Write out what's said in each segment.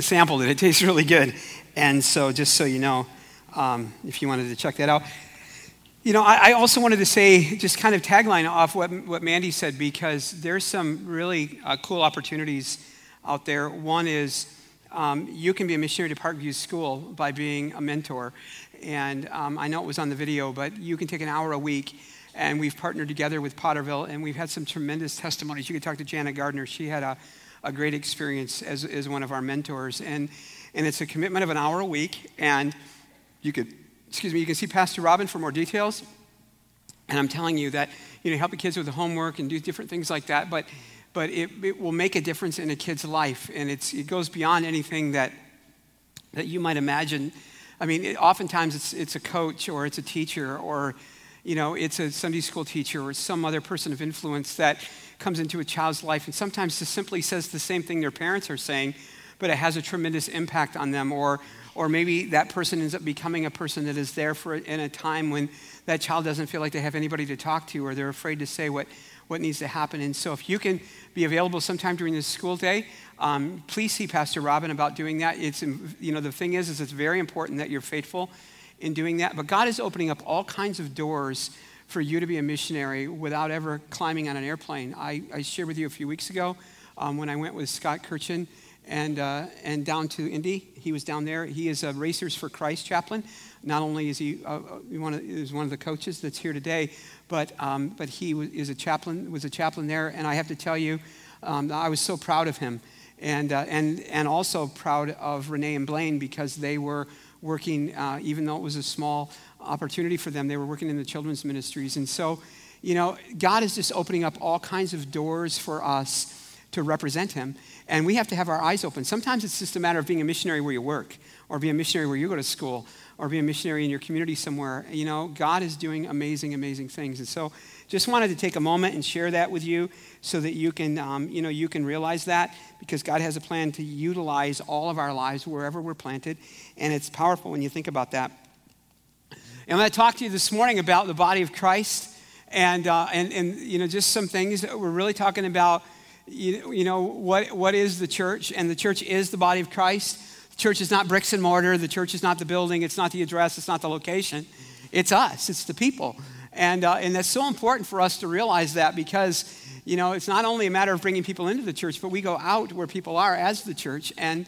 sampled it. It tastes really good. And so, just so you know, um, if you wanted to check that out. You know, I, I, also wanted to say, just kind of tagline off what, what Mandy said, because there's some really uh, cool opportunities out there. One is um, you can be a missionary to Parkview School by being a mentor. And um, I know it was on the video, but you can take an hour a week. And we've partnered together with Potterville, and we've had some tremendous testimonies. You can talk to Janet Gardner. She had a, a great experience as, as one of our mentors. And, and it's a commitment of an hour a week. And you could, excuse me, you can see Pastor Robin for more details. And I'm telling you that, you know, helping kids with the homework and do different things like that, but, but it, it will make a difference in a kid's life. And it's, it goes beyond anything that, that you might imagine. I mean, it, oftentimes it's, it's a coach or it's a teacher or, you know, it's a Sunday school teacher or some other person of influence that comes into a child's life and sometimes just simply says the same thing their parents are saying, but it has a tremendous impact on them or, or maybe that person ends up becoming a person that is there for in a time when that child doesn't feel like they have anybody to talk to or they're afraid to say what, what needs to happen. And so if you can be available sometime during the school day, um, please see Pastor Robin about doing that. It's, you know, the thing is, is it's very important that you're faithful in doing that. But God is opening up all kinds of doors for you to be a missionary without ever climbing on an airplane. I, I shared with you a few weeks ago um, when I went with Scott Kirchen and, uh, and down to Indy. He was down there. He is a Racers for Christ chaplain. Not only is he uh, uh one, of, is one of the coaches that's here today, but, um, but he is a chaplain, was a chaplain there. And I have to tell you, um, I was so proud of him. And, uh, and, and also proud of Renee and Blaine because they were working, uh, even though it was a small opportunity for them, they were working in the children's ministries. And so, you know, God is just opening up all kinds of doors for us to represent Him. And we have to have our eyes open. Sometimes it's just a matter of being a missionary where you work, or be a missionary where you go to school, or be a missionary in your community somewhere. You know, God is doing amazing, amazing things. And so just wanted to take a moment and share that with you so that you can, um, you know, you can realize that because God has a plan to utilize all of our lives wherever we're planted. And it's powerful when you think about that. And I'm going to talk to you this morning about the body of Christ and, uh, and, and, you know, just some things that we're really talking about you, you know, what, what is the church? And the church is the body of Christ. The church is not bricks and mortar. The church is not the building. It's not the address. It's not the location. It's us. It's the people. And, uh, and that's so important for us to realize that because, you know, it's not only a matter of bringing people into the church, but we go out where people are as the church. And,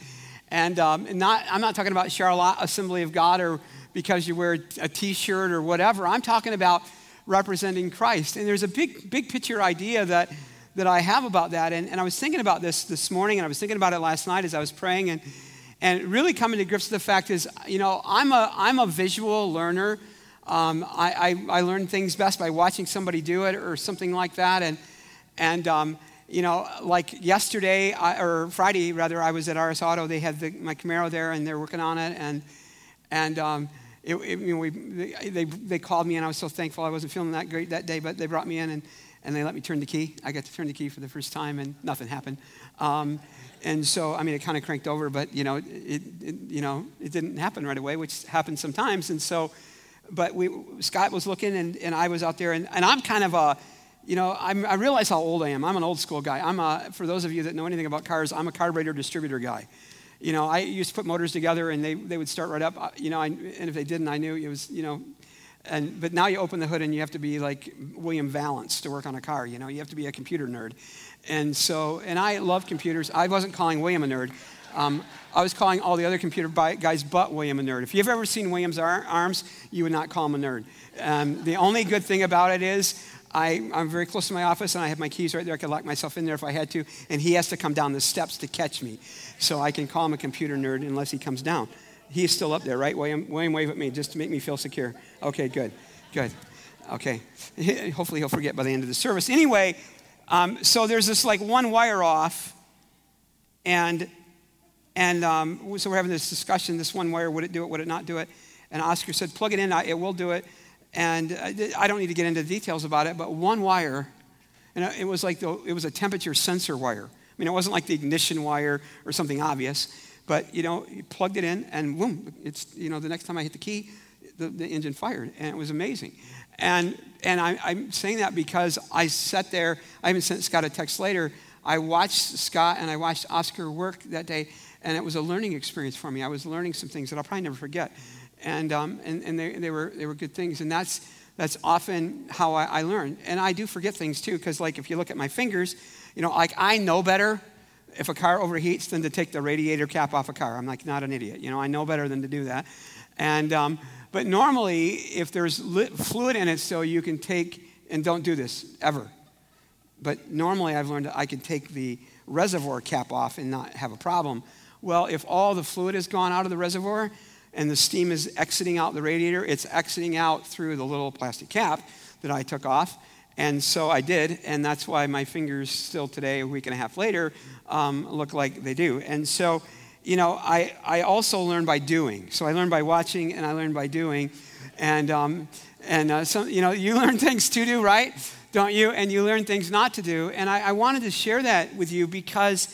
and um, not, I'm not talking about Charlotte Assembly of God or because you wear a t shirt or whatever. I'm talking about representing Christ. And there's a big, big picture idea that that I have about that. And, and I was thinking about this this morning, and I was thinking about it last night as I was praying, and, and really coming to grips with the fact is, you know, I'm a, I'm a visual learner. Um, I, I, I, learn things best by watching somebody do it or something like that. And, and um, you know, like yesterday, I, or Friday rather, I was at RS Auto. They had the, my Camaro there, and they're working on it. And, and um, it, it, you know, we, they, they called me, and I was so thankful. I wasn't feeling that great that day, but they brought me in, and and they let me turn the key. I got to turn the key for the first time, and nothing happened. Um, and so, I mean, it kind of cranked over, but you know, it, it, you know, it didn't happen right away, which happens sometimes. And so, but we, Scott was looking, and, and I was out there, and, and I'm kind of a, you know, I'm, i realize how old I am. I'm an old school guy. I'm a, for those of you that know anything about cars, I'm a carburetor distributor guy. You know, I used to put motors together, and they, they would start right up. You know, I, and if they didn't, I knew it was, you know, and, but now you open the hood and you have to be like William Valance to work on a car, you know, you have to be a computer nerd. And so, and I love computers. I wasn't calling William a nerd. Um, I was calling all the other computer guys but William a nerd. If you've ever seen William's arms, you would not call him a nerd. Um, the only good thing about it is I, am very close to my office and I have my keys right there. I could lock myself in there if I had to. And he has to come down the steps to catch me. So I can call him a computer nerd unless he comes down. He is still up there, right? William, William, wave at me just to make me feel secure. Okay, good, good. Okay. Hopefully he'll forget by the end of the service. Anyway, um, so there's this like one wire off, and and um, so we're having this discussion. This one wire, would it do it? Would it not do it? And Oscar said, plug it in. It will do it. And uh, I don't need to get into details about it, but one wire, and it was like the, it was a temperature sensor wire. I mean, it wasn't like the ignition wire or something obvious. But, you know, you plugged it in and boom, it's, you know, the next time I hit the key, the, the engine fired. And it was amazing. And, and I, I'm saying that because I sat there, I even sent Scott a text later. I watched Scott and I watched Oscar work that day. And it was a learning experience for me. I was learning some things that I'll probably never forget. And, um, and, and they, they, were, they were good things. And that's, that's often how I, I learn. And I do forget things too, because like if you look at my fingers, you know, like I know better if a car overheats than to take the radiator cap off a car. I'm like not an idiot. You know, I know better than to do that. And, um, but normally, if there's fluid in it, so you can take, and don't do this ever. But normally, I've learned that I can take the reservoir cap off and not have a problem. Well, if all the fluid has gone out of the reservoir and the steam is exiting out the radiator, it's exiting out through the little plastic cap that I took off. And so I did, and that's why my fingers still today, a week and a half later, um, look like they do. And so you know, I, I also learn by doing. So I learn by watching and I learn by doing. And, um, and uh, some, you know, you learn things to do, right? Don't you? And you learn things not to do. And I, I wanted to share that with you because,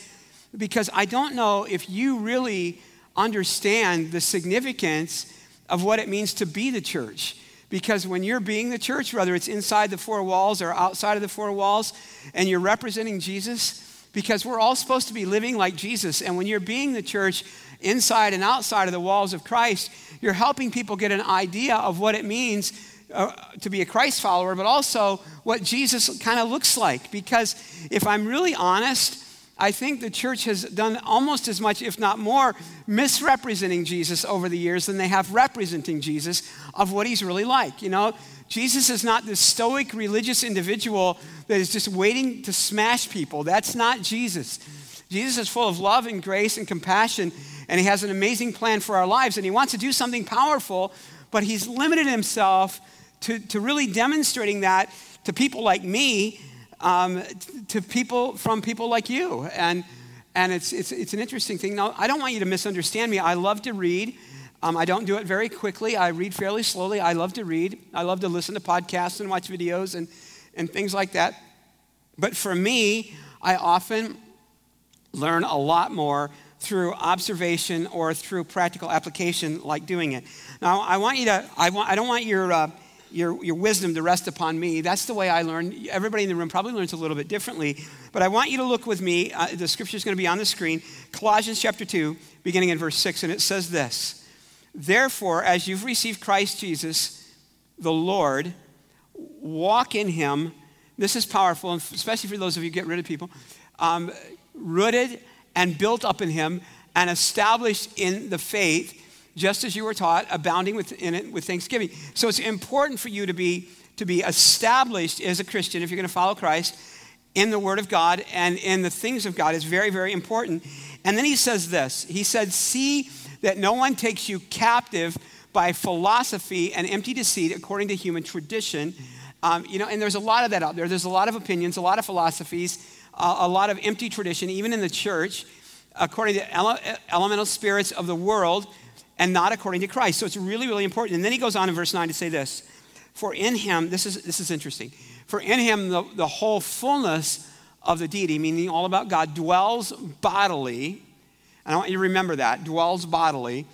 because I don't know if you really understand the significance of what it means to be the church. Because when you're being the church, whether it's inside the four walls or outside of the four walls, and you're representing Jesus, because we're all supposed to be living like Jesus. And when you're being the church inside and outside of the walls of Christ, you're helping people get an idea of what it means uh, to be a Christ follower, but also what Jesus kind of looks like. Because if I'm really honest, I think the church has done almost as much, if not more, misrepresenting Jesus over the years than they have representing Jesus of what he's really like. You know, Jesus is not this stoic religious individual that is just waiting to smash people. That's not Jesus. Jesus is full of love and grace and compassion, and he has an amazing plan for our lives, and he wants to do something powerful, but he's limited himself to, to really demonstrating that to people like me um, to people from people like you. And, and it's, it's, it's an interesting thing. Now, I don't want you to misunderstand me. I love to read. Um, I don't do it very quickly. I read fairly slowly. I love to read. I love to listen to podcasts and watch videos and, and things like that. But for me, I often learn a lot more through observation or through practical application, like doing it. Now, I want you to, I, want, I don't want your, uh, your, your wisdom to rest upon me. That's the way I learn. Everybody in the room probably learns a little bit differently. But I want you to look with me. Uh, the scripture is going to be on the screen. Colossians chapter 2, beginning in verse 6, and it says this Therefore, as you've received Christ Jesus, the Lord, walk in him. This is powerful, especially for those of you who get rid of people. Um, rooted and built up in him and established in the faith just as you were taught, abounding within it with thanksgiving. So it's important for you to be, to be established as a Christian if you're going to follow Christ in the Word of God and in the things of God is very, very important. And then he says this He said, See that no one takes you captive by philosophy and empty deceit according to human tradition. Um, you know, and there's a lot of that out there. There's a lot of opinions, a lot of philosophies, uh, a lot of empty tradition, even in the church, according to ele- elemental spirits of the world and not according to Christ. So it's really, really important. And then he goes on in verse 9 to say this For in him, this is, this is interesting, for in him the, the whole fullness of the deity, meaning all about God, dwells bodily. And I want you to remember that dwells bodily.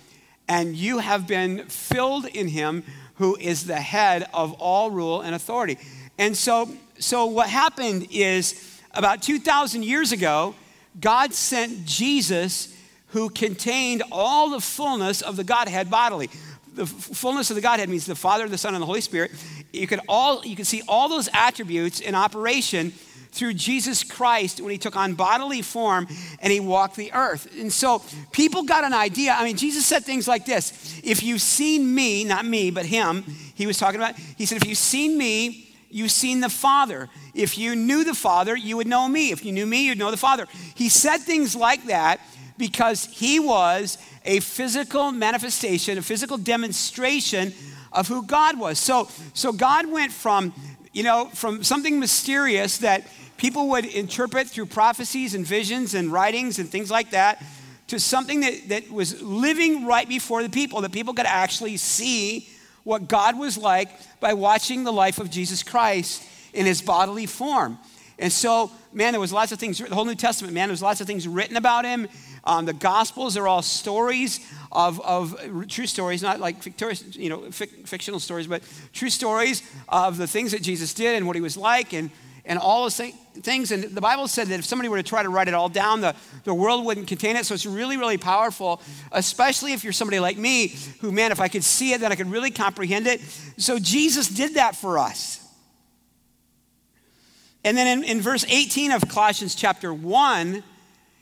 And you have been filled in him who is the head of all rule and authority. And so, so what happened is about 2,000 years ago, God sent Jesus who contained all the fullness of the Godhead bodily. The fullness of the Godhead means the Father, the Son, and the Holy Spirit. You could all you can see all those attributes in operation through Jesus Christ when he took on bodily form and he walked the earth. And so people got an idea. I mean, Jesus said things like this If you've seen me, not me, but him, he was talking about, he said, If you've seen me, you've seen the Father. If you knew the Father, you would know me. If you knew me, you'd know the Father. He said things like that because he was a physical manifestation, a physical demonstration of who God was. So, so God went from, you know, from something mysterious that people would interpret through prophecies and visions and writings and things like that to something that, that was living right before the people, that people could actually see what God was like by watching the life of Jesus Christ in his bodily form. And so, man, there was lots of things, the whole New Testament, man, there was lots of things written about him. Um, the Gospels are all stories of, of true stories, not like you know, fic- fictional stories, but true stories of the things that Jesus did and what he was like. And, and all those things. And the Bible said that if somebody were to try to write it all down, the, the world wouldn't contain it. So it's really, really powerful, especially if you're somebody like me who, man, if I could see it, then I could really comprehend it. So Jesus did that for us. And then in, in verse 18 of Colossians chapter 1,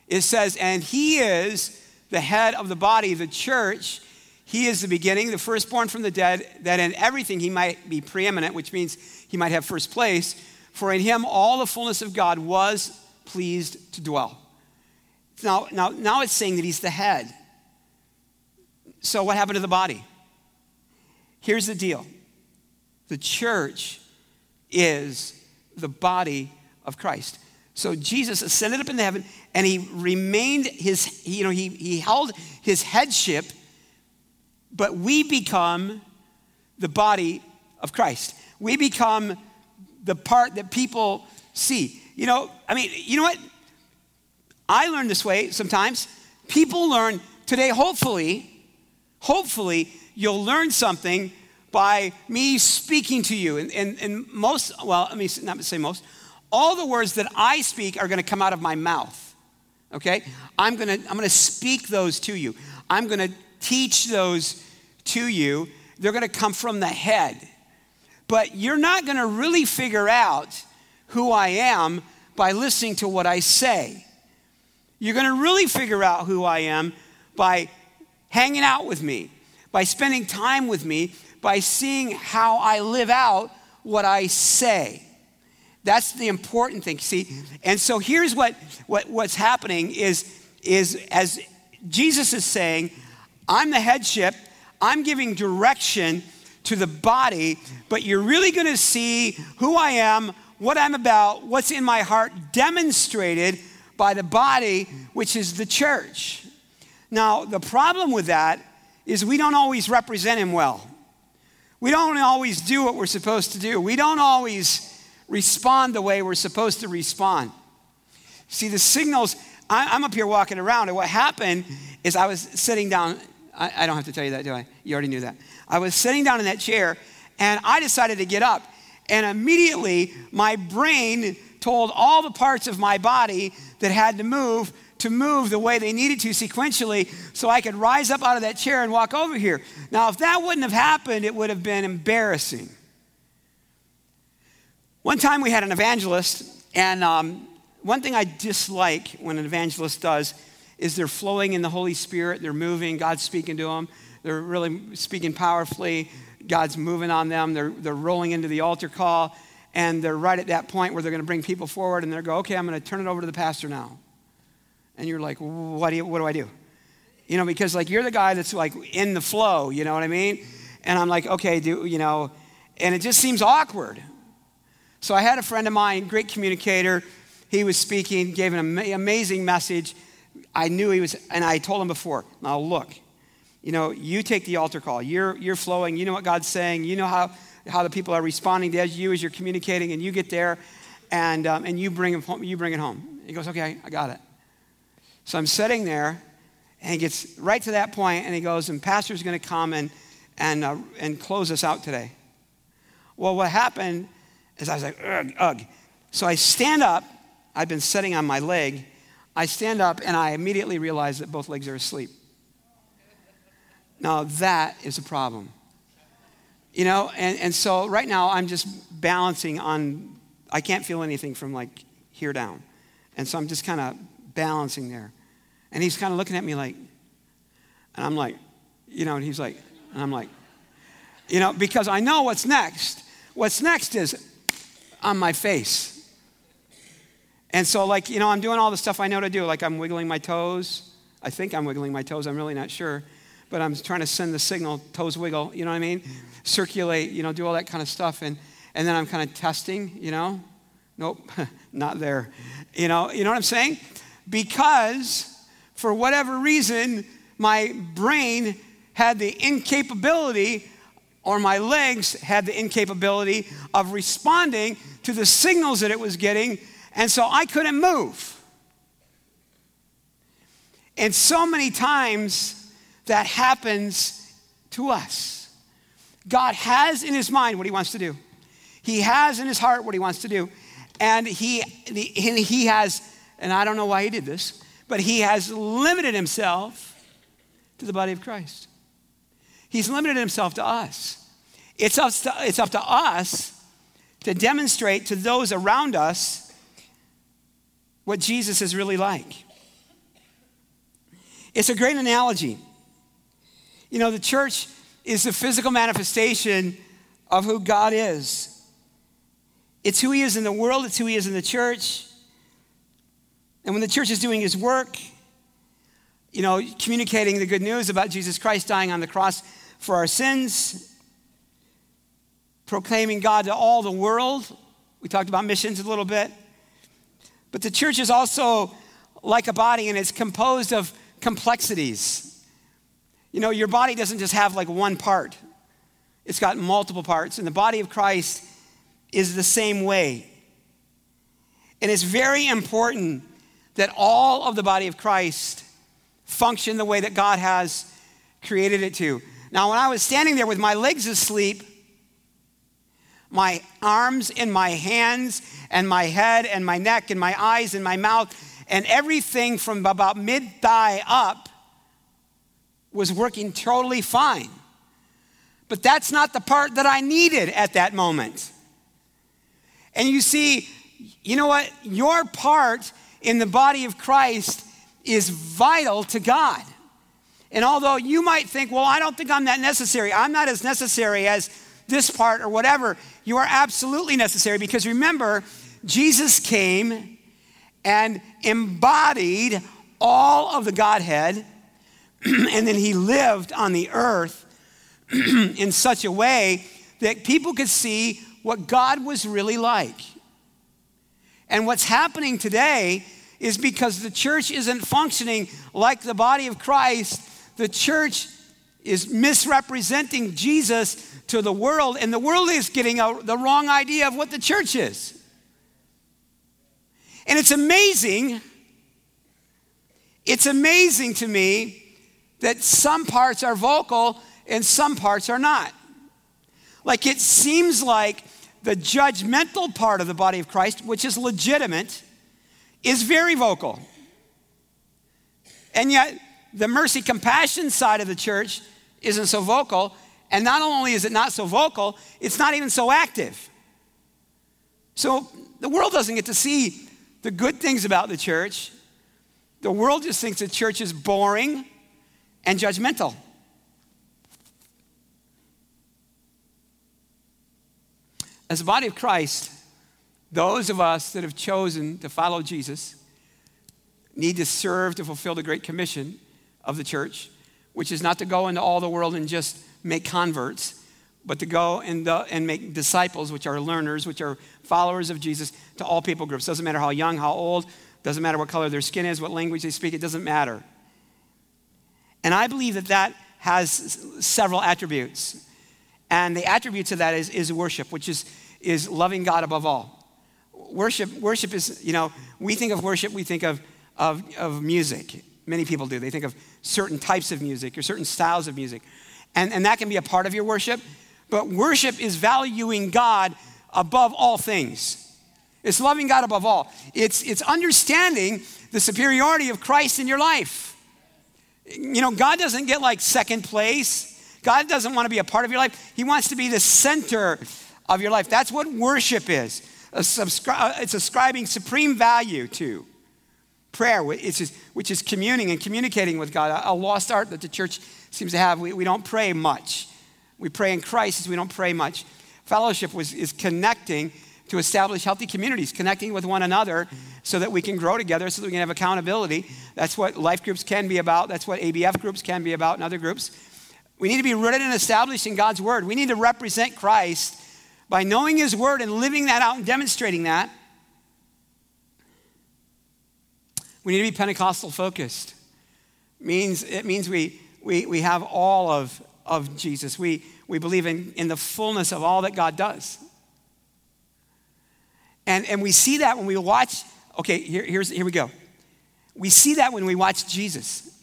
it says, And he is the head of the body, the church. He is the beginning, the firstborn from the dead, that in everything he might be preeminent, which means he might have first place. For in him all the fullness of God was pleased to dwell. Now, now, now it's saying that he's the head. So, what happened to the body? Here's the deal the church is the body of Christ. So Jesus ascended up into heaven and he remained his, you know, he, he held his headship, but we become the body of Christ. We become the part that people see. You know, I mean, you know what? I learn this way sometimes. People learn today, hopefully, hopefully, you'll learn something by me speaking to you. And, and, and most, well, let me not say most, all the words that I speak are going to come out of my mouth. Okay? I'm going to I'm going to speak those to you. I'm going to teach those to you. They're going to come from the head. But you're not going to really figure out who I am by listening to what I say. You're going to really figure out who I am by hanging out with me, by spending time with me, by seeing how I live out what I say. That's the important thing, see? And so here's what, what what's happening is, is as Jesus is saying, I'm the headship, I'm giving direction to the body, but you're really gonna see who I am, what I'm about, what's in my heart demonstrated by the body, which is the church. Now, the problem with that is we don't always represent him well. We don't always do what we're supposed to do. We don't always respond the way we're supposed to respond. See, the signals, I'm up here walking around, and what happened is I was sitting down. I don't have to tell you that, do I? You already knew that. I was sitting down in that chair, and I decided to get up. And immediately, my brain told all the parts of my body that had to move to move the way they needed to sequentially so I could rise up out of that chair and walk over here. Now, if that wouldn't have happened, it would have been embarrassing. One time we had an evangelist, and um, one thing I dislike when an evangelist does is they're flowing in the Holy Spirit, they're moving, God's speaking to them, they're really speaking powerfully, God's moving on them, they're, they're rolling into the altar call, and they're right at that point where they're going to bring people forward, and they're go, okay, I'm going to turn it over to the pastor now and you're like, what do, you, what do I do? You know, because like you're the guy that's like in the flow, you know what I mean? And I'm like, okay, do, you know, and it just seems awkward. So I had a friend of mine, great communicator. He was speaking, gave an amazing message. I knew he was, and I told him before, now look, you know, you take the altar call. You're, you're flowing. You know what God's saying. You know how, how the people are responding to you as you're communicating, and you get there, and, um, and you, bring home, you bring it home. He goes, okay, I got it. So I'm sitting there, and he gets right to that point, and he goes, and pastor's going to come and, and, uh, and close us out today. Well, what happened is I was like, ugh, ugh. So I stand up. I've been sitting on my leg. I stand up, and I immediately realize that both legs are asleep. Now, that is a problem. You know, and, and so right now I'm just balancing on, I can't feel anything from like here down. And so I'm just kind of balancing there. And he's kind of looking at me like, and I'm like, you know, and he's like, and I'm like, you know, because I know what's next. What's next is on my face. And so, like, you know, I'm doing all the stuff I know to do. Like, I'm wiggling my toes. I think I'm wiggling my toes. I'm really not sure. But I'm trying to send the signal, toes wiggle, you know what I mean? Circulate, you know, do all that kind of stuff. And, and then I'm kind of testing, you know? Nope, not there. You know, you know what I'm saying? Because for whatever reason, my brain had the incapability, or my legs had the incapability of responding to the signals that it was getting, and so I couldn't move. And so many times that happens to us. God has in his mind what he wants to do, he has in his heart what he wants to do. And he, and he has, and I don't know why he did this, but he has limited himself to the body of Christ. He's limited himself to us. It's up to, it's up to us to demonstrate to those around us what Jesus is really like. It's a great analogy. You know, the church is the physical manifestation of who God is. It's who He is in the world, it's who He is in the church. And when the church is doing His work, you know, communicating the good news about Jesus Christ dying on the cross for our sins, proclaiming God to all the world. We talked about missions a little bit. But the church is also like a body, and it's composed of complexities. You know, your body doesn't just have like one part, it's got multiple parts. And the body of Christ is the same way. And it's very important that all of the body of Christ function the way that God has created it to. Now, when I was standing there with my legs asleep, my arms and my hands and my head and my neck and my eyes and my mouth and everything from about mid thigh up was working totally fine. But that's not the part that I needed at that moment. And you see, you know what? Your part in the body of Christ is vital to God. And although you might think, well, I don't think I'm that necessary, I'm not as necessary as this part or whatever, you are absolutely necessary because remember, Jesus came and embodied all of the Godhead, and then he lived on the earth in such a way that people could see what God was really like. And what's happening today is because the church isn't functioning like the body of Christ, the church is misrepresenting Jesus to the world, and the world is getting a, the wrong idea of what the church is. And it's amazing, it's amazing to me that some parts are vocal and some parts are not. Like it seems like the judgmental part of the body of Christ, which is legitimate, is very vocal. And yet, the mercy compassion side of the church isn't so vocal. And not only is it not so vocal, it's not even so active. So the world doesn't get to see the good things about the church. The world just thinks the church is boring and judgmental. As a body of Christ, those of us that have chosen to follow Jesus need to serve to fulfill the Great Commission of the church, which is not to go into all the world and just make converts, but to go and, the, and make disciples, which are learners, which are followers of Jesus, to all people groups. Doesn't matter how young, how old, doesn't matter what color their skin is, what language they speak, it doesn't matter. And I believe that that has several attributes. And the attributes of that is, is worship, which is, is loving God above all. Worship, worship is, you know, we think of worship, we think of, of, of music. Many people do. They think of certain types of music or certain styles of music. And, and that can be a part of your worship. But worship is valuing God above all things. It's loving God above all. It's, it's understanding the superiority of Christ in your life. You know, God doesn't get like second place. God doesn't want to be a part of your life. He wants to be the center of your life. That's what worship is. Subscri- uh, it's ascribing supreme value to prayer, which is, which is communing and communicating with God, a lost art that the church seems to have. We, we don't pray much. We pray in crisis, we don't pray much. Fellowship was, is connecting to establish healthy communities, connecting with one another so that we can grow together, so that we can have accountability. That's what life groups can be about. That's what ABF groups can be about and other groups. We need to be rooted and established in God's word. We need to represent Christ by knowing his word and living that out and demonstrating that. We need to be Pentecostal focused. It means, it means we, we, we have all of, of Jesus. We, we believe in, in the fullness of all that God does. And, and we see that when we watch, okay, here, here's, here we go. We see that when we watch Jesus.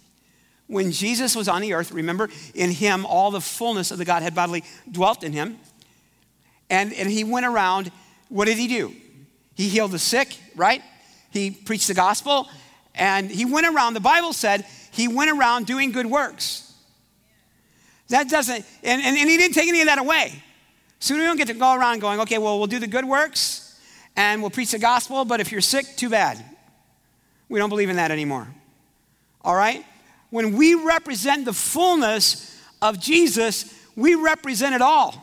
When Jesus was on the earth, remember, in him, all the fullness of the Godhead bodily dwelt in him. And, and he went around, what did he do? He healed the sick, right? He preached the gospel, and he went around, the Bible said, he went around doing good works. That doesn't, and, and, and he didn't take any of that away. So we don't get to go around going, okay, well, we'll do the good works and we'll preach the gospel, but if you're sick, too bad. We don't believe in that anymore. All right? When we represent the fullness of Jesus, we represent it all.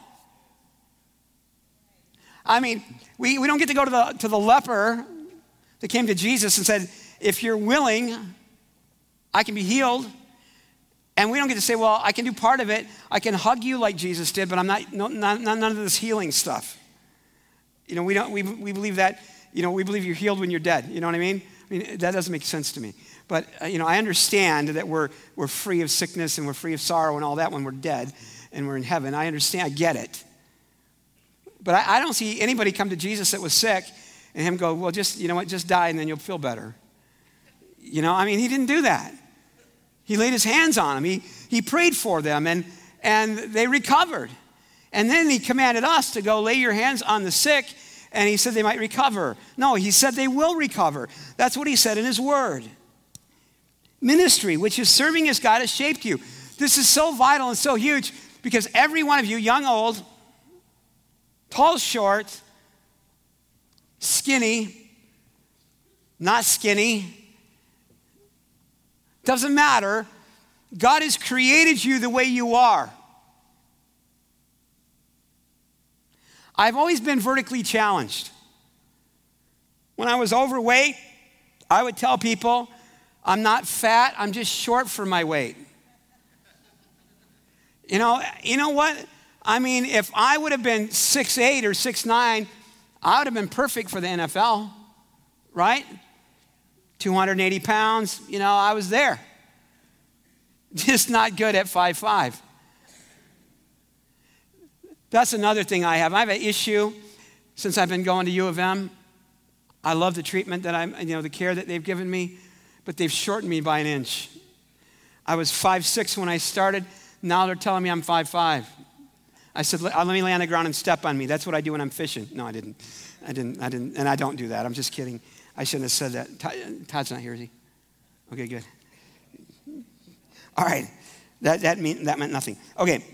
I mean, we, we don't get to go to the, to the leper that came to Jesus and said, if you're willing, I can be healed. And we don't get to say, well, I can do part of it. I can hug you like Jesus did, but I'm not, no, not, none of this healing stuff. You know, we, don't, we, we believe that, you know, we believe you're healed when you're dead. You know what I mean? I mean, that doesn't make sense to me. But, uh, you know, I understand that we're, we're free of sickness and we're free of sorrow and all that when we're dead and we're in heaven. I understand, I get it. But I, I don't see anybody come to Jesus that was sick and him go, well, just, you know what, just die and then you'll feel better. You know, I mean, he didn't do that. He laid his hands on them. He, he prayed for them and, and they recovered. And then he commanded us to go lay your hands on the sick and he said they might recover. No, he said they will recover. That's what he said in his word. Ministry, which is serving as God has shaped you. This is so vital and so huge because every one of you, young, old, tall, short, skinny, not skinny, doesn't matter. God has created you the way you are. I've always been vertically challenged. When I was overweight, I would tell people, I'm not fat, I'm just short for my weight. You know, you know what? I mean, if I would have been six eight or six nine, I would have been perfect for the NFL, right? 280 pounds, you know, I was there. Just not good at five five. That's another thing I have. I have an issue since I've been going to U of M. I love the treatment that I'm, you know, the care that they've given me, but they've shortened me by an inch. I was five six when I started. Now they're telling me I'm five five. I said, uh, let me lay on the ground and step on me. That's what I do when I'm fishing. No, I didn't. I didn't. I didn't. And I don't do that. I'm just kidding. I shouldn't have said that. Uh, Todd's not here, is he? Okay, good. All right. That, that, mean, that meant nothing. Okay.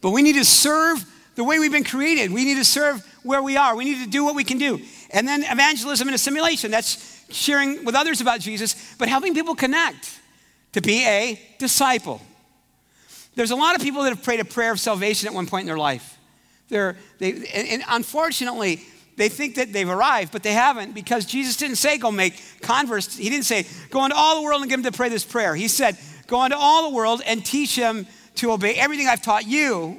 But we need to serve the way we've been created. We need to serve where we are. We need to do what we can do. And then evangelism and assimilation. That's sharing with others about Jesus, but helping people connect to be a disciple. There's a lot of people that have prayed a prayer of salvation at one point in their life. They're, they, and, and unfortunately, they think that they've arrived, but they haven't because Jesus didn't say go make converts. He didn't say go into all the world and get them to pray this prayer. He said go into all the world and teach them to obey everything I've taught you.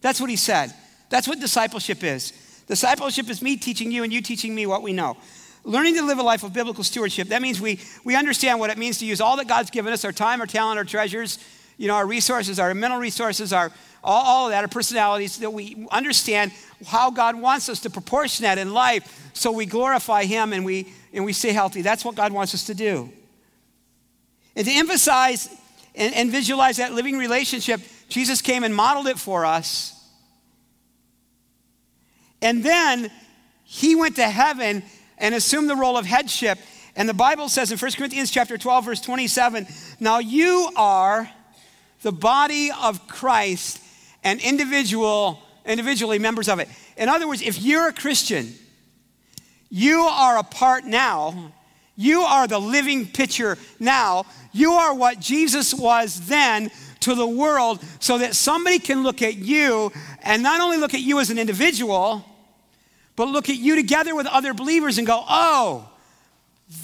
That's what he said. That's what discipleship is. Discipleship is me teaching you and you teaching me what we know. Learning to live a life of biblical stewardship, that means we, we understand what it means to use all that God's given us our time, our talent, our treasures, you know, our resources, our mental resources, our, all, all of that, our personalities, that we understand how God wants us to proportion that in life so we glorify Him and we, and we stay healthy. That's what God wants us to do. And to emphasize and, and visualize that living relationship, Jesus came and modeled it for us. And then he went to heaven and assume the role of headship. And the Bible says in 1 Corinthians chapter 12, verse 27, now you are the body of Christ and individual, individually members of it. In other words, if you're a Christian, you are a part now. You are the living picture now. You are what Jesus was then to the world so that somebody can look at you and not only look at you as an individual, but look at you together with other believers and go, oh,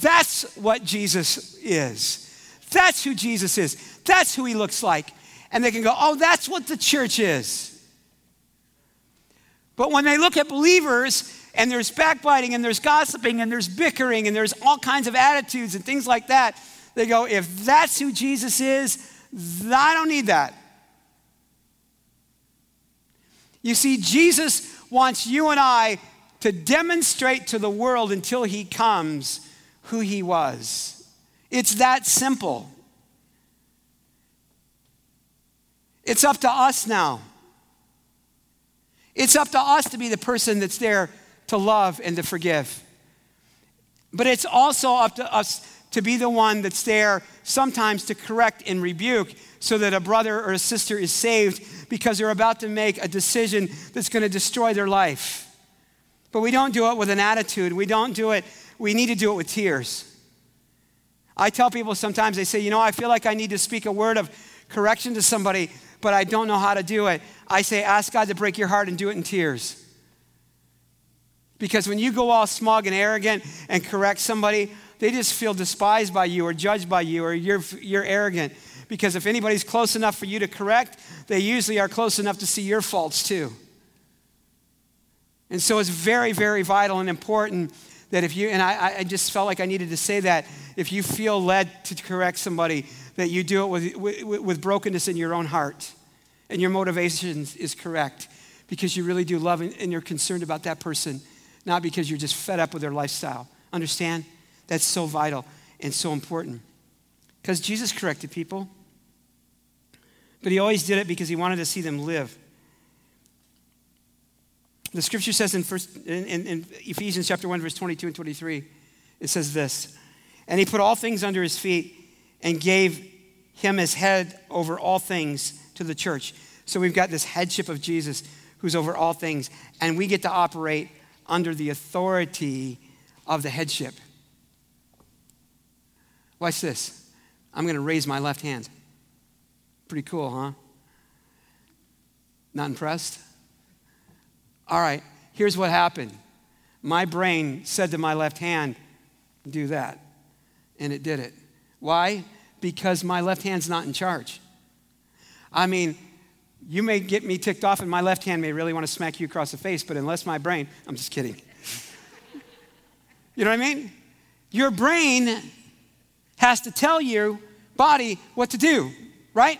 that's what Jesus is. That's who Jesus is. That's who he looks like. And they can go, oh, that's what the church is. But when they look at believers and there's backbiting and there's gossiping and there's bickering and there's all kinds of attitudes and things like that, they go, if that's who Jesus is, I don't need that. You see, Jesus wants you and I to demonstrate to the world until he comes who he was. It's that simple. It's up to us now. It's up to us to be the person that's there to love, and to forgive. But it's also up to us to be the one that's there sometimes to correct and rebuke so that a brother or a sister is saved because they're about to make a decision that's going to destroy their life. But we don't do it with an attitude. We don't do it, we need to do it with tears. I tell people sometimes, they say, you know, I feel like I need to speak a word of correction to somebody, but I don't know how to do it. I say, ask God to break your heart and do it in tears. Because when you go all smug and arrogant and correct somebody, they just feel despised by you or judged by you or you're, you're arrogant. Because if anybody's close enough for you to correct, they usually are close enough to see your faults too. And so it's very, very vital and important that if you, and I, I just felt like I needed to say that, if you feel led to correct somebody, that you do it with, with, with brokenness in your own heart and your motivation is correct because you really do love and you're concerned about that person, not because you're just fed up with their lifestyle. Understand? That's so vital and so important. Because Jesus corrected people, but he always did it because he wanted to see them live. The scripture says in, first, in, in, Ephesians chapter 1, verse 22 and 23, it says this And he put all things under his feet and gave him as head over all things to the church. So we've got this headship of Jesus who's over all things, and we get to operate under the authority of the headship. Watch this. I'm going to raise my left hand. Pretty cool, huh? Not impressed? All right, here's what happened. My brain said to my left hand, do that. And it did it. Why? Because my left hand's not in charge. I mean, you may get me ticked off, and my left hand may really want to smack you across the face, but unless my brain, I'm just kidding. you know what I mean? Your brain has to tell your body what to do, right?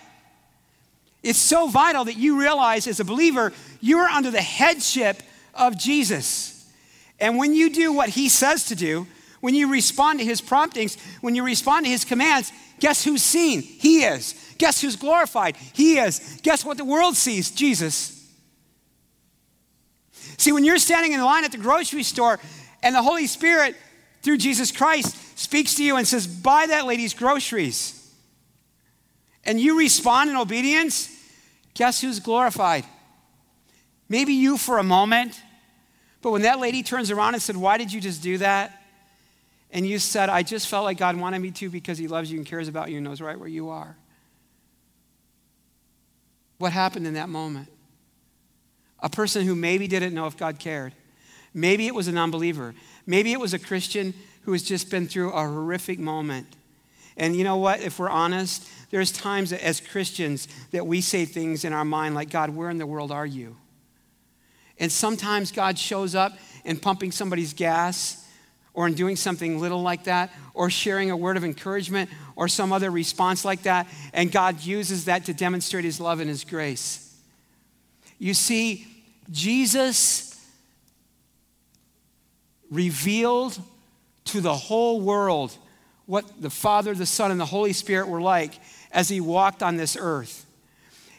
It's so vital that you realize as a believer, you are under the headship of Jesus. And when you do what he says to do, when you respond to his promptings, when you respond to his commands, guess who's seen? He is. Guess who's glorified? He is. Guess what the world sees? Jesus. See, when you're standing in line at the grocery store and the Holy Spirit, through Jesus Christ, speaks to you and says, Buy that lady's groceries, and you respond in obedience, guess who's glorified? Maybe you for a moment, but when that lady turns around and said, Why did you just do that? And you said, I just felt like God wanted me to because He loves you and cares about you and knows right where you are. What happened in that moment? A person who maybe didn't know if God cared. Maybe it was a non believer. Maybe it was a Christian who has just been through a horrific moment. And you know what? If we're honest, there's times as Christians that we say things in our mind like, God, where in the world are you? And sometimes God shows up in pumping somebody's gas or in doing something little like that or sharing a word of encouragement or some other response like that. And God uses that to demonstrate his love and his grace. You see, Jesus revealed to the whole world what the Father, the Son, and the Holy Spirit were like as he walked on this earth.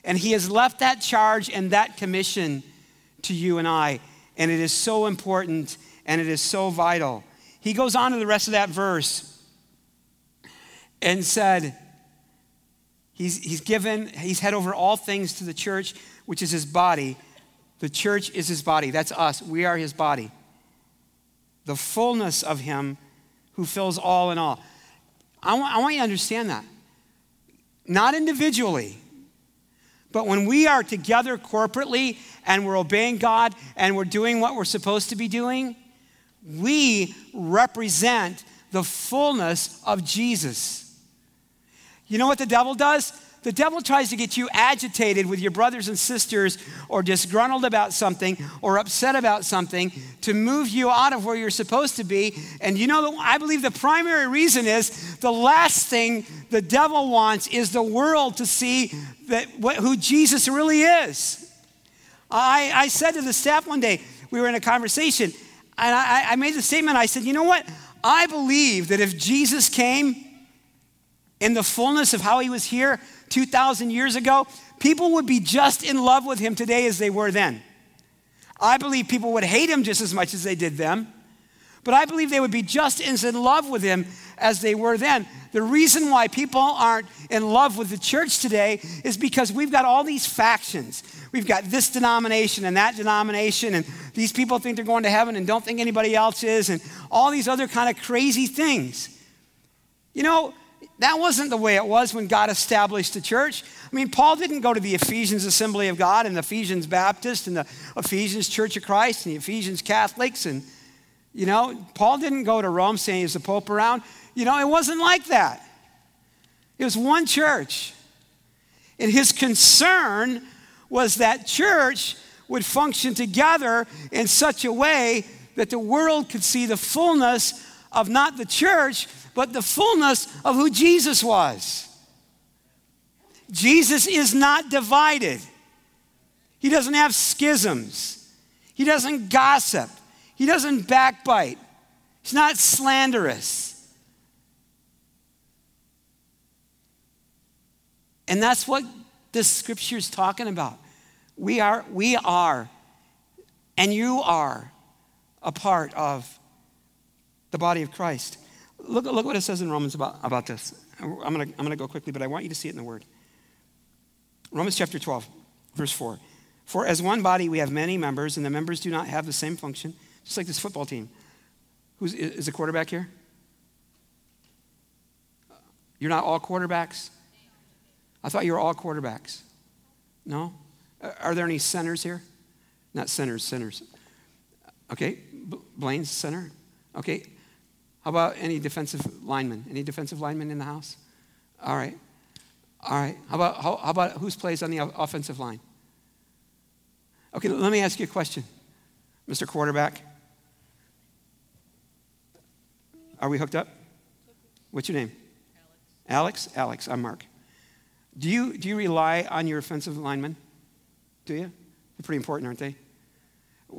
And he has left that charge and that commission to you and I. And it is so important and it is so vital. He goes on to the rest of that verse and said, He's, he's given, he's head over all things to the church, which is his body. The church is his body. That's us. We are his body. The fullness of him who fills all in all. I want, I want you to understand that not individually, but when we are together corporately and we're obeying God and we're doing what we're supposed to be doing, we represent the fullness of Jesus. You know what the devil does? The devil tries to get you agitated with your brothers and sisters or disgruntled about something or upset about something to move you out of where you're supposed to be. And you know, I believe the primary reason is the last thing the devil wants is the world to see that, what, who Jesus really is. I, I said to the staff one day, we were in a conversation, and I, I made the statement I said, you know what? I believe that if Jesus came in the fullness of how he was here, 2,000 years ago, people would be just in love with him today as they were then. I believe people would hate him just as much as they did them. But I believe they would be just as in love with him as they were then. The reason why people aren't in love with the church today is because we've got all these factions. We've got this denomination and that denomination, and these people think they're going to heaven and don't think anybody else is, and all these other kind of crazy things. You know, that wasn't the way it was when God established the church. I mean, Paul didn't go to the Ephesians Assembly of God and the Ephesians Baptist and the Ephesians Church of Christ and the Ephesians Catholics. And, you know, Paul didn't go to Rome saying, Is the Pope around? You know, it wasn't like that. It was one church. And his concern was that church would function together in such a way that the world could see the fullness of not the church, but the fullness of who Jesus was. Jesus is not divided. He doesn't have schisms. He doesn't gossip. He doesn't backbite. He's not slanderous. And that's what this scripture is talking about. We are, we are, and you are a part of the body of Christ. Look, look what it says in Romans about, about this. I'm going to I'm to go quickly, but I want you to see it in the Word. Romans chapter 12, verse 4. For as one body we have many members, and the members do not have the same function, just like this football team. Who's, is the quarterback here? You're not all quarterbacks? I thought you were all quarterbacks. No? Are there any centers here? Not centers, centers. Okay, Blaine's center. Okay, how about any defensive linemen? Any defensive linemen in the house? All right. All right. How about, how, how about who's plays on the offensive line? Okay, let me ask you a question, Mr. Quarterback. Are we hooked up? What's your name? Alex. Alex, Alex I'm Mark. Do you, do you rely on your offensive linemen? Do you? They're pretty important, aren't they?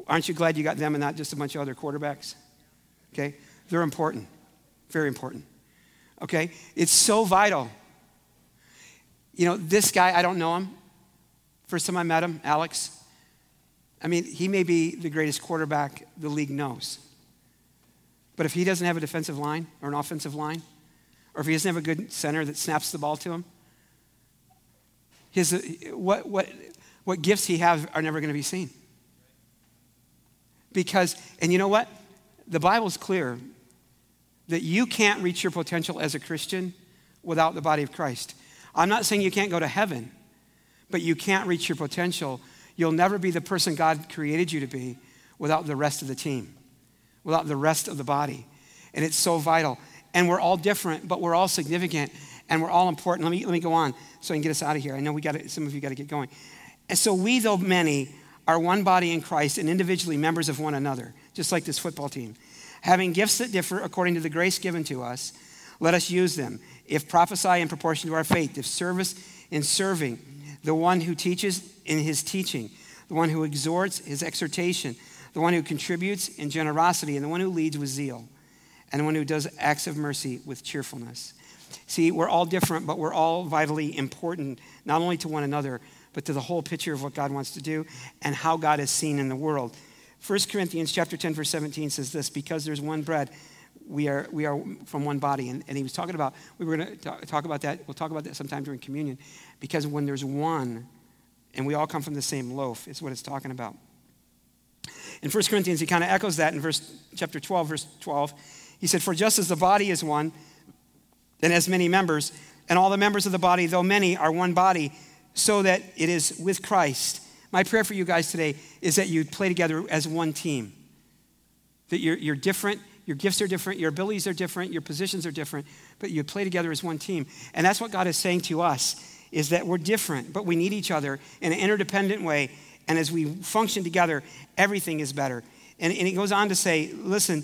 Aren't you glad you got them and not just a bunch of other quarterbacks? Okay? They're important, very important. Okay? It's so vital. You know, this guy, I don't know him. First time I met him, Alex. I mean, he may be the greatest quarterback the league knows. But if he doesn't have a defensive line or an offensive line, or if he doesn't have a good center that snaps the ball to him, his, what, what, what gifts he has are never going to be seen. Because, and you know what? The Bible's clear that you can't reach your potential as a Christian without the body of Christ. I'm not saying you can't go to heaven, but you can't reach your potential. You'll never be the person God created you to be without the rest of the team, without the rest of the body. And it's so vital. And we're all different, but we're all significant and we're all important. Let me, let me go on so I can get us out of here. I know we got some of you got to get going. And so we, though many, are one body in Christ and individually members of one another, just like this football team. Having gifts that differ according to the grace given to us, let us use them. If prophesy in proportion to our faith, if service in serving, the one who teaches in his teaching, the one who exhorts his exhortation, the one who contributes in generosity, and the one who leads with zeal, and the one who does acts of mercy with cheerfulness. See, we're all different, but we're all vitally important, not only to one another, but to the whole picture of what God wants to do and how God is seen in the world. 1 Corinthians chapter 10, verse 17 says this, because there's one bread, we are, we are from one body. And, and he was talking about, we were going to talk about that, we'll talk about that sometime during communion, because when there's one, and we all come from the same loaf, is what it's talking about. In 1 Corinthians, he kind of echoes that in verse chapter 12, verse 12. He said, For just as the body is one, and has many members, and all the members of the body, though many, are one body, so that it is with Christ my prayer for you guys today is that you play together as one team. That you're, you're different, your gifts are different, your abilities are different, your positions are different, but you play together as one team. And that's what God is saying to us, is that we're different, but we need each other in an interdependent way. And as we function together, everything is better. And, and he goes on to say, listen,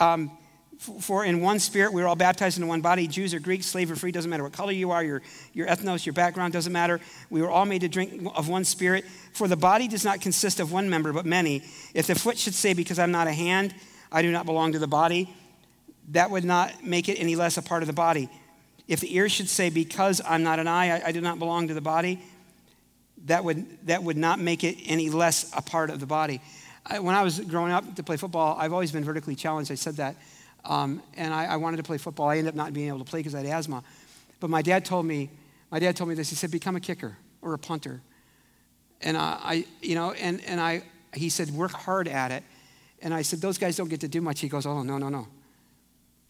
um, for in one spirit we are all baptized into one body, Jews or Greeks, slave or free, doesn't matter what color you are, your, your ethnos, your background, doesn't matter. We were all made to drink of one spirit. For the body does not consist of one member, but many. If the foot should say, Because I'm not a hand, I do not belong to the body, that would not make it any less a part of the body. If the ear should say, Because I'm not an eye, I, I do not belong to the body, that would, that would not make it any less a part of the body. I, when I was growing up to play football, I've always been vertically challenged. I said that. Um, and I, I, wanted to play football. I ended up not being able to play because I had asthma. But my dad told me, my dad told me this. He said, become a kicker or a punter. And I, I you know, and, and I, he said, work hard at it. And I said, those guys don't get to do much. He goes, oh, no, no, no.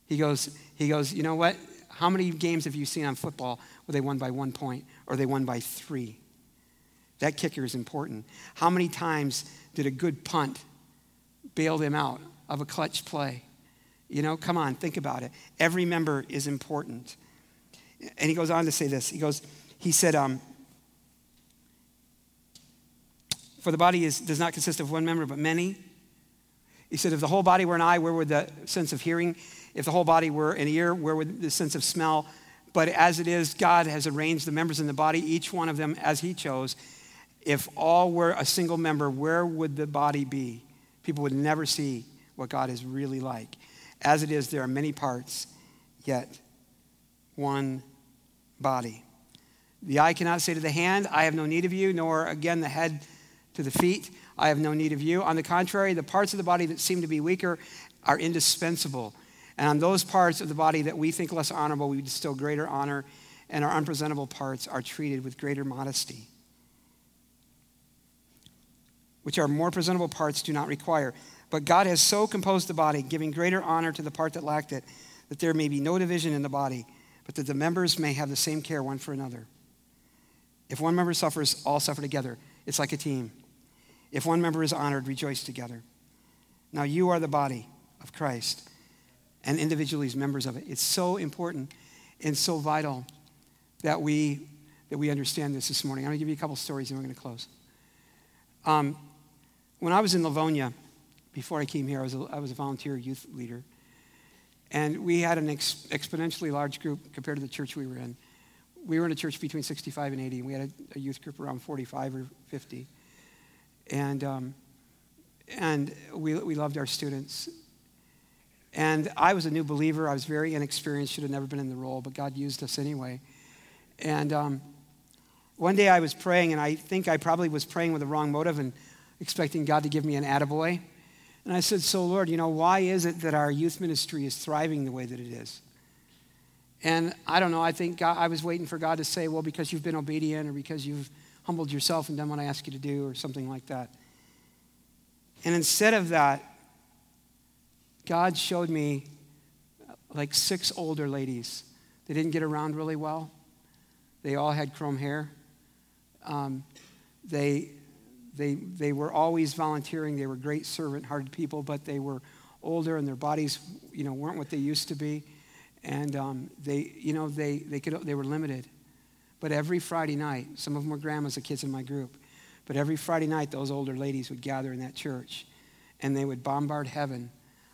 He goes, he goes, you know what? How many games have you seen on football where they won by one point or they won by three? That kicker is important. How many times did a good punt bail them out of a clutch play? You know, come on, think about it. Every member is important. And he goes on to say this. He goes, he said, um, for the body is, does not consist of one member, but many. He said, if the whole body were an eye, where would the sense of hearing? If the whole body were an ear, where would the sense of smell? But as it is, God has arranged the members in the body, each one of them as He chose. If all were a single member, where would the body be? People would never see what God is really like. As it is, there are many parts, yet one body. The eye cannot say to the hand, I have no need of you, nor again the head to the feet, I have no need of you. On the contrary, the parts of the body that seem to be weaker are indispensable. And on those parts of the body that we think less honorable, we bestow greater honor, and our unpresentable parts are treated with greater modesty which our more presentable parts do not require. But God has so composed the body, giving greater honor to the part that lacked it, that there may be no division in the body, but that the members may have the same care one for another. If one member suffers, all suffer together. It's like a team. If one member is honored, rejoice together. Now you are the body of Christ and individually as members of it. It's so important and so vital that we, that we understand this this morning. I'm going to give you a couple stories and we're going to close. Um, when I was in Livonia, before I came here, I was a, I was a volunteer youth leader. And we had an ex- exponentially large group compared to the church we were in. We were in a church between 65 and 80, and we had a, a youth group around 45 or 50. And, um, and we, we loved our students. And I was a new believer. I was very inexperienced, should have never been in the role, but God used us anyway. And um, one day I was praying, and I think I probably was praying with the wrong motive and expecting God to give me an attaboy. And I said, So, Lord, you know, why is it that our youth ministry is thriving the way that it is? And I don't know, I think God, I was waiting for God to say, Well, because you've been obedient or because you've humbled yourself and done what I ask you to do or something like that. And instead of that, God showed me like six older ladies. They didn't get around really well. They all had chrome hair. Um, they they, they were always volunteering. They were great servant hearted people, but they were older and their bodies, you know, weren't what they used to be. And um, they, you know, they, they, could, they were limited. But every Friday night, some of them were grandmas, the kids in my group, but every Friday night, those older ladies would gather in that church and they would bombard heaven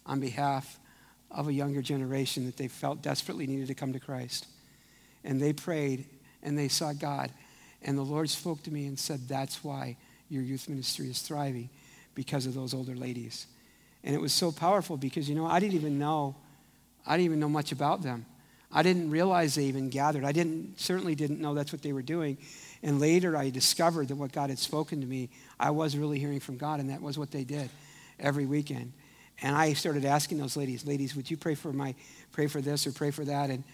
on behalf of a younger generation that they felt desperately needed to come to Christ. And they prayed and they saw God. And the Lord spoke to me and said, That's why your youth ministry is thriving because of those older ladies. And it was so powerful because, you know, I didn't even know, I didn't even know much about them. I didn't realize they even gathered. I didn't, certainly didn't know that's what they were doing. And later I discovered that what God had spoken to me, I was really hearing from God, and that was what they did every weekend. And I started asking those ladies, ladies, would you pray for my, pray for this or pray for that? And,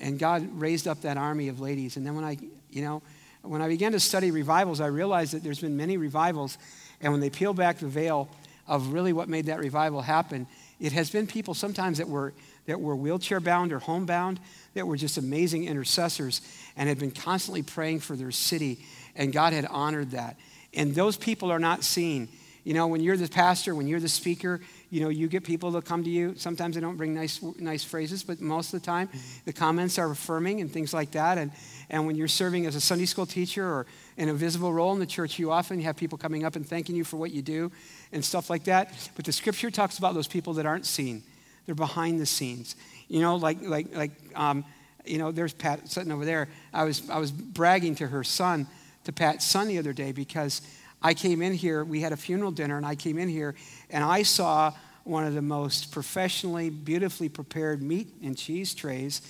and God raised up that army of ladies. And then when I, you know, when I began to study revivals, I realized that there's been many revivals, and when they peel back the veil of really what made that revival happen, it has been people sometimes that were, that were wheelchair bound or homebound that were just amazing intercessors and had been constantly praying for their city, and God had honored that. And those people are not seen. You know, when you're the pastor, when you're the speaker, you know, you get people to come to you. Sometimes they don't bring nice, nice phrases, but most of the time, the comments are affirming and things like that. And, and when you're serving as a Sunday school teacher or in a visible role in the church, you often have people coming up and thanking you for what you do and stuff like that. But the scripture talks about those people that aren't seen. They're behind the scenes. You know, like, like, like, um, you know, there's Pat sitting over there. I was, I was bragging to her son, to Pat's son the other day because I came in here, we had a funeral dinner, and I came in here and I saw one of the most professionally, beautifully prepared meat and cheese trays.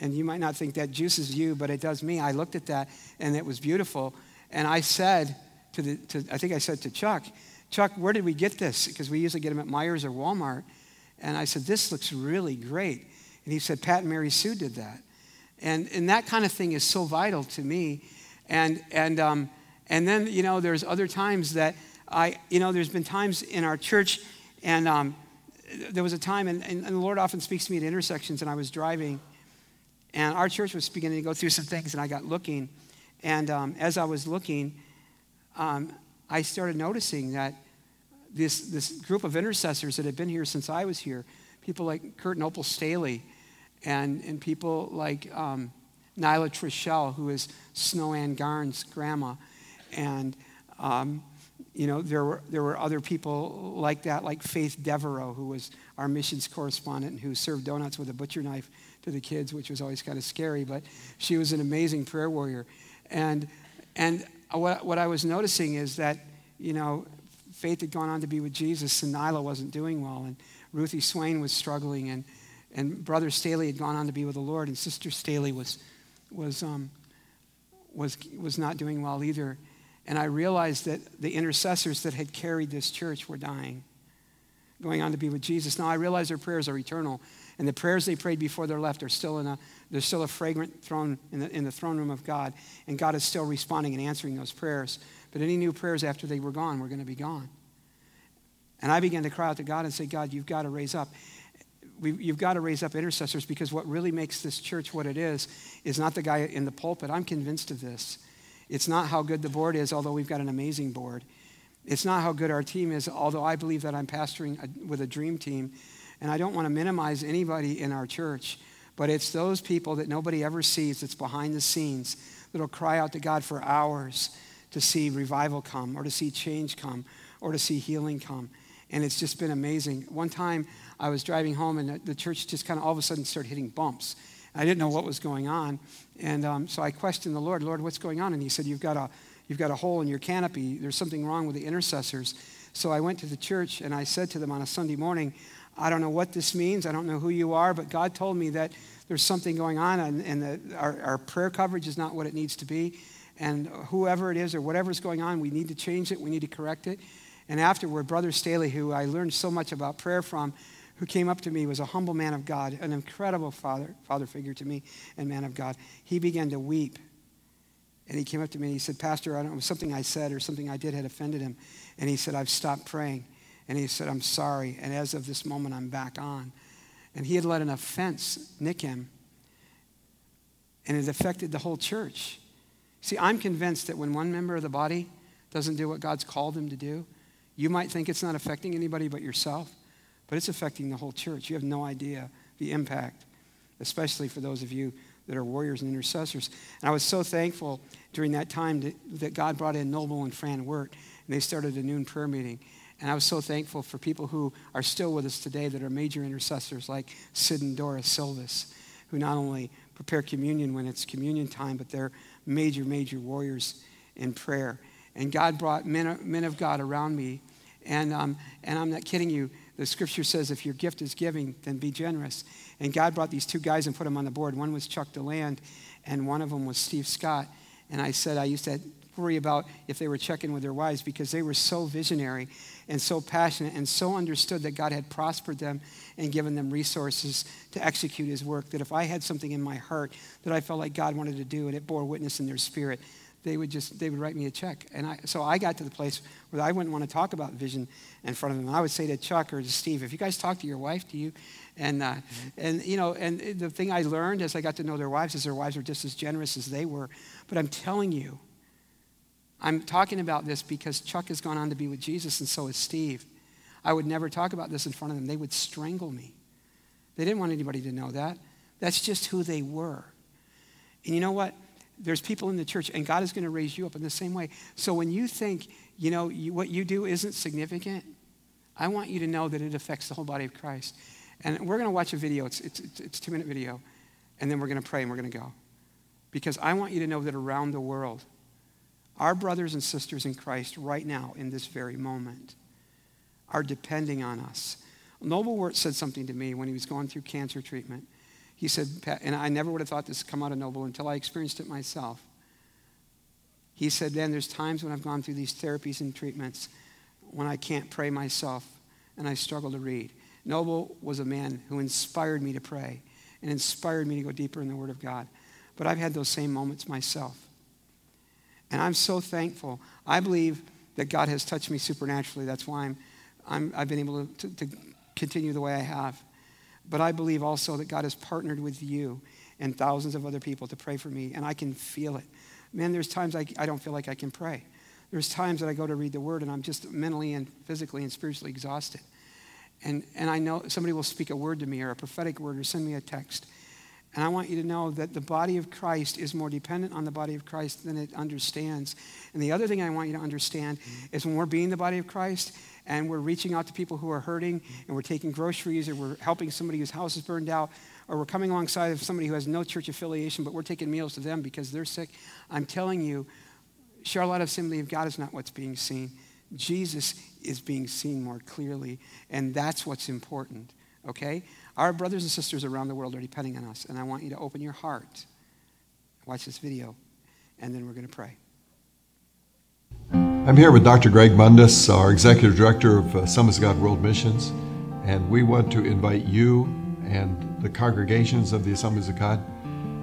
And you might not think that juices you, but it does me. I looked at that and it was beautiful. And I said to the, to, I think I said to Chuck, Chuck, where did we get this? Because we usually get them at Meijers or Walmart. And I said, This looks really great. And he said, Pat and Mary Sue did that. And, and that kind of thing is so vital to me. And, and, um, and then, you know, there's other times that I, you know, there's been times in our church, and um, there was a time, and, and, the Lord often speaks to me at intersections, and I was driving, and our church was beginning to go through some things, and I got looking. And um, as I was looking, um, I started noticing that this, this group of intercessors that had been here since I was here, people like Kurt and Opal Staley, and, and people like um, Nyla Trishell, who is Snow Ann Garn's grandma, and um, you know, there were, there were other people like that, like Faith Devereaux, who was our missions correspondent and who served donuts with a butcher knife to the kids, which was always kind of scary, but she was an amazing prayer warrior. And, and what, what I was noticing is that, you know, Faith had gone on to be with Jesus, and Nyla wasn't doing well, and Ruthie Swain was struggling, and, and Brother Staley had gone on to be with the Lord, and Sister Staley was, was, um, was, was not doing well either. And I realized that the intercessors that had carried this church were dying, going on to be with Jesus. Now I realize their prayers are eternal, and the prayers they prayed before they left are still in a, there's still a fragrant throne in the, in the throne room of God, and God is still responding and answering those prayers. But any new prayers after they were gone were going to be gone. And I began to cry out to God and say, God, you've got to raise up. We, you've got to raise up intercessors because what really makes this church what it is is not the guy in the pulpit. I'm convinced of this. It's not how good the board is, although we've got an amazing board. It's not how good our team is, although I believe that I'm pastoring a, with a dream team. And I don't want to minimize anybody in our church, but it's those people that nobody ever sees that's behind the scenes that'll cry out to God for hours to see revival come or to see change come or to see healing come. And it's just been amazing. One time I was driving home and the church just kind of all of a sudden started hitting bumps. I didn't know what was going on. And um, so I questioned the Lord, Lord, what's going on? And he said, you've got, a, you've got a hole in your canopy. There's something wrong with the intercessors. So I went to the church and I said to them on a Sunday morning, I don't know what this means. I don't know who you are, but God told me that there's something going on and, and that our, our prayer coverage is not what it needs to be. And whoever it is or whatever's going on, we need to change it. We need to correct it. And afterward, Brother Staley, who I learned so much about prayer from, who came up to me was a humble man of God, an incredible father, father figure to me and man of God. He began to weep. And he came up to me and he said, Pastor, I don't know, something I said or something I did had offended him. And he said, I've stopped praying. And he said, I'm sorry. And as of this moment, I'm back on. And he had let an offense nick him. And it affected the whole church. See, I'm convinced that when one member of the body doesn't do what God's called him to do, you might think it's not affecting anybody but yourself but it's affecting the whole church. You have no idea the impact, especially for those of you that are warriors and intercessors. And I was so thankful during that time that, that God brought in Noble and Fran Wirt, and they started a noon prayer meeting. And I was so thankful for people who are still with us today that are major intercessors like Sid and Dora Silvis, who not only prepare communion when it's communion time, but they're major, major warriors in prayer. And God brought men, men of God around me. And, um, and I'm not kidding you. The scripture says if your gift is giving, then be generous. And God brought these two guys and put them on the board. One was Chuck DeLand, and one of them was Steve Scott. And I said I used to worry about if they were checking with their wives because they were so visionary and so passionate and so understood that God had prospered them and given them resources to execute his work. That if I had something in my heart that I felt like God wanted to do and it bore witness in their spirit, they would just they would write me a check and I, so i got to the place where i wouldn't want to talk about vision in front of them i would say to chuck or to steve if you guys talk to your wife do you and uh, mm-hmm. and you know and the thing i learned as i got to know their wives is their wives were just as generous as they were but i'm telling you i'm talking about this because chuck has gone on to be with jesus and so has steve i would never talk about this in front of them they would strangle me they didn't want anybody to know that that's just who they were and you know what there's people in the church, and God is going to raise you up in the same way. So when you think, you know, you, what you do isn't significant, I want you to know that it affects the whole body of Christ. And we're going to watch a video. It's, it's, it's a two minute video. And then we're going to pray and we're going to go. Because I want you to know that around the world, our brothers and sisters in Christ right now, in this very moment, are depending on us. Noble Wirt said something to me when he was going through cancer treatment. He said, and I never would have thought this come out of Noble until I experienced it myself. He said, then there's times when I've gone through these therapies and treatments when I can't pray myself and I struggle to read. Noble was a man who inspired me to pray and inspired me to go deeper in the Word of God. But I've had those same moments myself. And I'm so thankful. I believe that God has touched me supernaturally. That's why I'm, I'm, I've been able to, to, to continue the way I have. But I believe also that God has partnered with you and thousands of other people to pray for me, and I can feel it. Man, there's times I, I don't feel like I can pray. There's times that I go to read the word and I'm just mentally and physically and spiritually exhausted. And, and I know somebody will speak a word to me or a prophetic word or send me a text. And I want you to know that the body of Christ is more dependent on the body of Christ than it understands. And the other thing I want you to understand is when we're being the body of Christ and we're reaching out to people who are hurting and we're taking groceries or we're helping somebody whose house is burned out or we're coming alongside of somebody who has no church affiliation but we're taking meals to them because they're sick, I'm telling you, Charlotte Assembly of God is not what's being seen. Jesus is being seen more clearly, and that's what's important, okay? Our brothers and sisters around the world are depending on us, and I want you to open your heart, watch this video, and then we're going to pray. I'm here with Dr. Greg Mundis, our Executive Director of uh, of God World Missions, and we want to invite you and the congregations of the Assemblies of God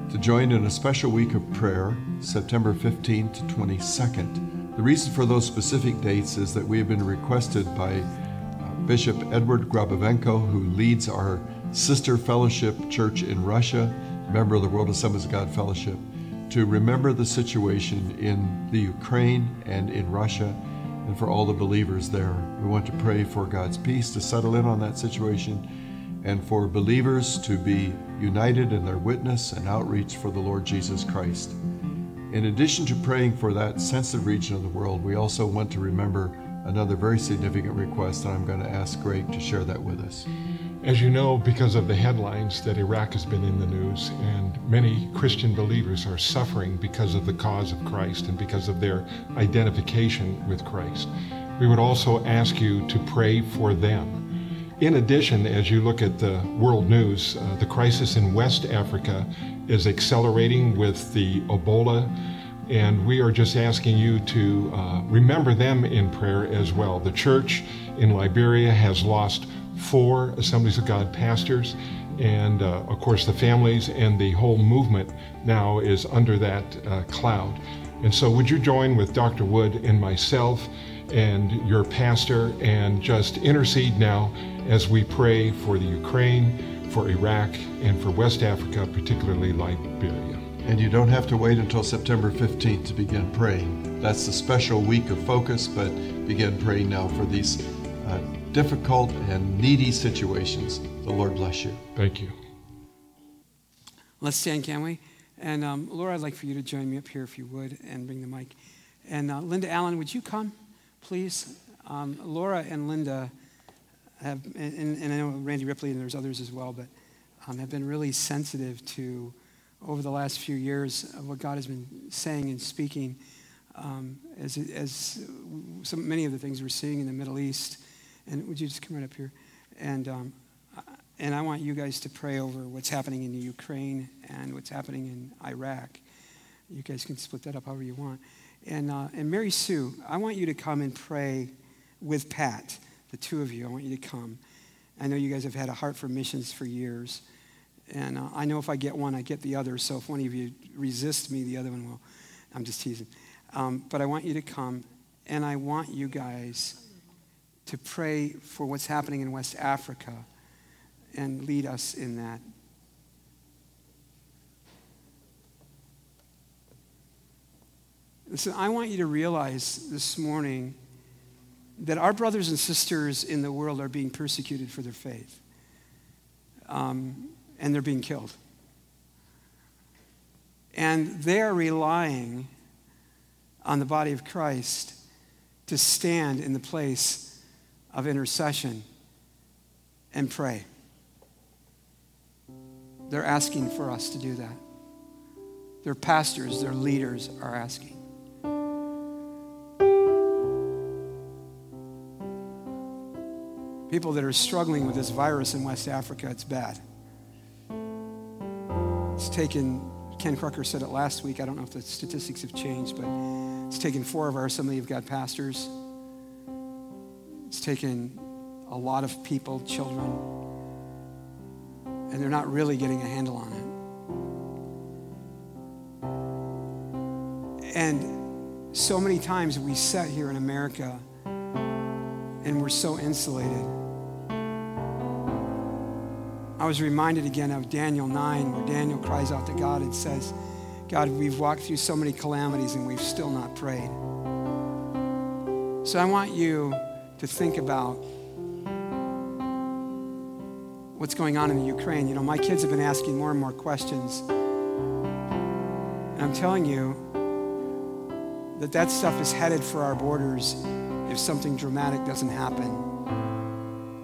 to join in a special week of prayer, September 15th to 22nd. The reason for those specific dates is that we have been requested by uh, Bishop Edward Grabovenko, who leads our sister fellowship church in Russia, member of the World Assemblies of God Fellowship, to remember the situation in the Ukraine and in Russia and for all the believers there. We want to pray for God's peace to settle in on that situation and for believers to be united in their witness and outreach for the Lord Jesus Christ. In addition to praying for that sensitive region of the world, we also want to remember another very significant request, and I'm going to ask Greg to share that with us. As you know, because of the headlines that Iraq has been in the news, and many Christian believers are suffering because of the cause of Christ and because of their identification with Christ, we would also ask you to pray for them in addition, as you look at the world news, uh, the crisis in West Africa is accelerating with the Ebola, and we are just asking you to uh, remember them in prayer as well. The church in Liberia has lost four Assemblies of God pastors, and uh, of course, the families and the whole movement now is under that uh, cloud. And so, would you join with Dr. Wood and myself and your pastor and just intercede now? as we pray for the Ukraine, for Iraq, and for West Africa, particularly Liberia. And you don't have to wait until September 15th to begin praying. That's the special week of focus, but begin praying now for these uh, difficult and needy situations. The Lord bless you. Thank you. Let's stand, can we? And um, Laura, I'd like for you to join me up here if you would and bring the mic. And uh, Linda Allen, would you come, please? Um, Laura and Linda have, and, and I know Randy Ripley and there's others as well, but um, have been really sensitive to, over the last few years, of what God has been saying and speaking um, as, as some, many of the things we're seeing in the Middle East. And would you just come right up here? And, um, and I want you guys to pray over what's happening in Ukraine and what's happening in Iraq. You guys can split that up however you want. And, uh, and Mary Sue, I want you to come and pray with Pat the two of you, I want you to come. I know you guys have had a heart for missions for years. And uh, I know if I get one, I get the other. So if one of you resists me, the other one will. I'm just teasing. Um, but I want you to come, and I want you guys to pray for what's happening in West Africa and lead us in that. Listen, I want you to realize this morning that our brothers and sisters in the world are being persecuted for their faith, um, and they're being killed. And they are relying on the body of Christ to stand in the place of intercession and pray. They're asking for us to do that. Their pastors, their leaders are asking. people that are struggling with this virus in West Africa, it's bad. It's taken, Ken Crocker said it last week. I don't know if the statistics have changed, but it's taken four of our Assembly of God pastors It's taken a lot of people, children, and they're not really getting a handle on it. And so many times we sit here in America and we're so insulated. I was reminded again of Daniel 9, where Daniel cries out to God and says, God, we've walked through so many calamities and we've still not prayed. So I want you to think about what's going on in the Ukraine. You know, my kids have been asking more and more questions. And I'm telling you that that stuff is headed for our borders if something dramatic doesn't happen.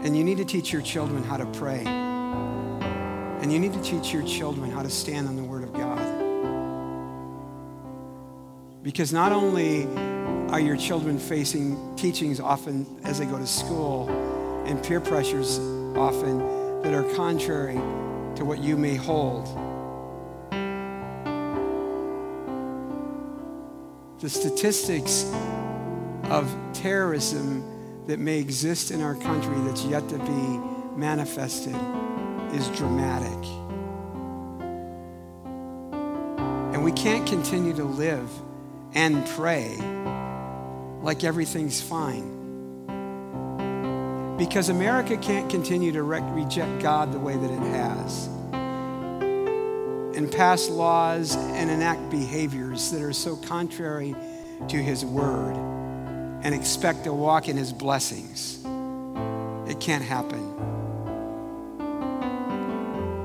And you need to teach your children how to pray. And you need to teach your children how to stand on the Word of God. Because not only are your children facing teachings often as they go to school and peer pressures often that are contrary to what you may hold. The statistics of terrorism that may exist in our country that's yet to be manifested is dramatic. And we can't continue to live and pray like everything's fine. Because America can't continue to re- reject God the way that it has and pass laws and enact behaviors that are so contrary to His Word and expect to walk in His blessings. It can't happen.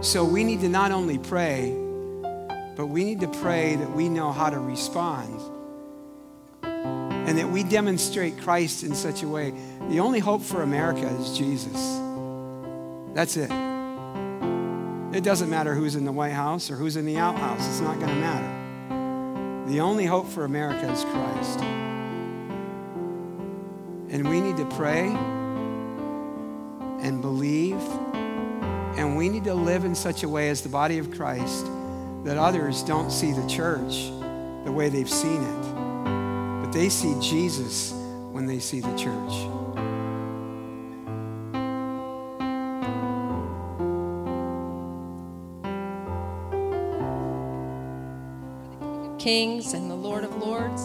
So we need to not only pray, but we need to pray that we know how to respond and that we demonstrate Christ in such a way. The only hope for America is Jesus. That's it. It doesn't matter who's in the White House or who's in the outhouse, it's not going to matter. The only hope for America is Christ. And we need to pray and believe, and we need to live in such a way as the body of Christ that others don't see the church the way they've seen it but they see Jesus when they see the church. Kings and the Lord of Lords,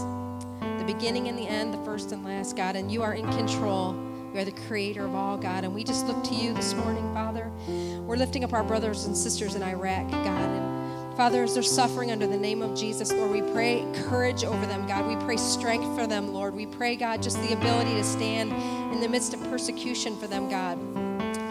the beginning and the end, the first and last, God, and you are in control. You are the creator of all, God, and we just look to you this morning, Father. We're lifting up our brothers and sisters in Iraq, God, Father, as they're suffering under the name of Jesus, Lord, we pray courage over them, God. We pray strength for them, Lord. We pray, God, just the ability to stand in the midst of persecution for them, God.